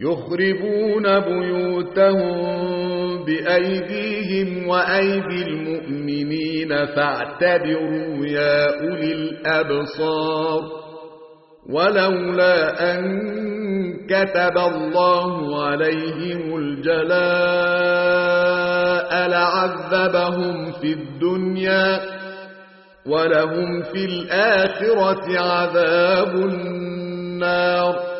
يخربون بيوتهم بأيديهم وأيدي المؤمنين فاعتبروا يا أولي الأبصار ولولا أن كتب الله عليهم الجلاء لعذبهم في الدنيا ولهم في الآخرة عذاب النار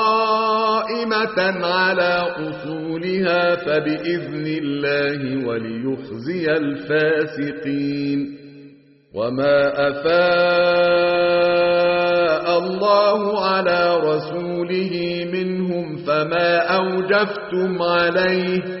على أصولها فبإذن الله وليخزي الفاسقين. وما أفاء الله على رسوله منهم فما أوجفتم عليه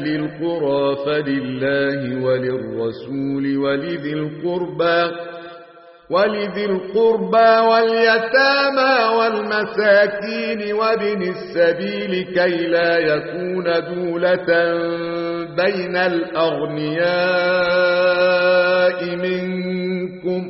أهل القرى فلله وللرسول ولذي القربى ولذي القربى واليتامى والمساكين وابن السبيل كي لا يكون دولة بين الأغنياء منكم.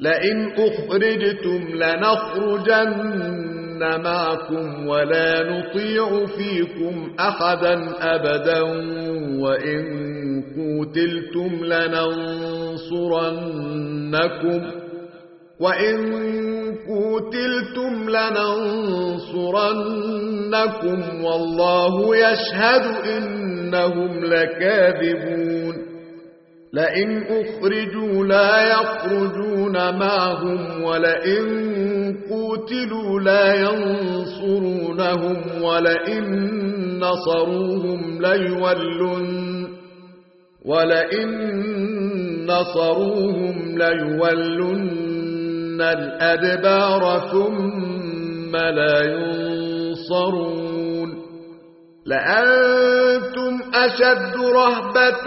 لئن أخرجتم لنخرجن معكم ولا نطيع فيكم أحدا أبدا وإن قوتلتم لننصرنكم وإن قوتلتم لننصرنكم والله يشهد إنهم لكاذبون لئن أخرجوا لا يخرجون معهم ولئن قوتلوا لا ينصرونهم ولئن نصروهم ليولن ولئن نصروهم ليولن الأدبار ثم لا ينصرون. لأنتم أشد رهبة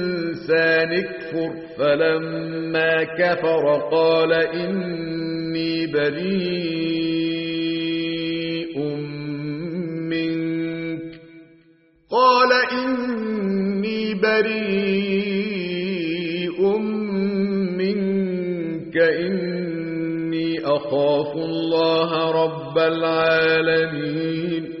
الإنسان اكفر فلما كفر قال إني بريء منك. قال إني بريء منك. إني أخاف الله رب العالمين.